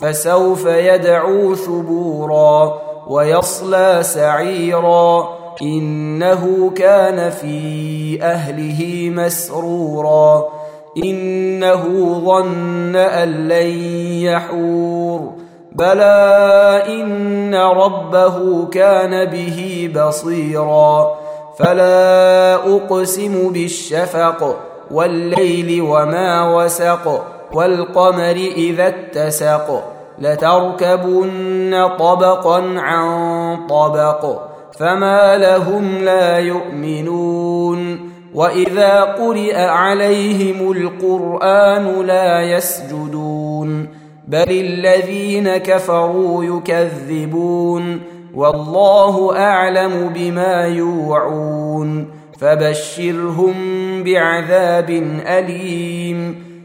فسوف يدعو ثبورا ويصلى سعيرا. إنه كان في أهله مسرورا. إنه ظن أن لن يحور. بلى إن ربه كان به بصيرا. فلا أقسم بالشفق والليل وما وسق والقمر إذا اتسق. لتركبن طبقا عن طبق فما لهم لا يؤمنون. وإذا قرئ عليهم القرآن لا يسجدون بل الذين كفروا يكذبون. والله أعلم بما يوعون فبشرهم بعذاب أليم.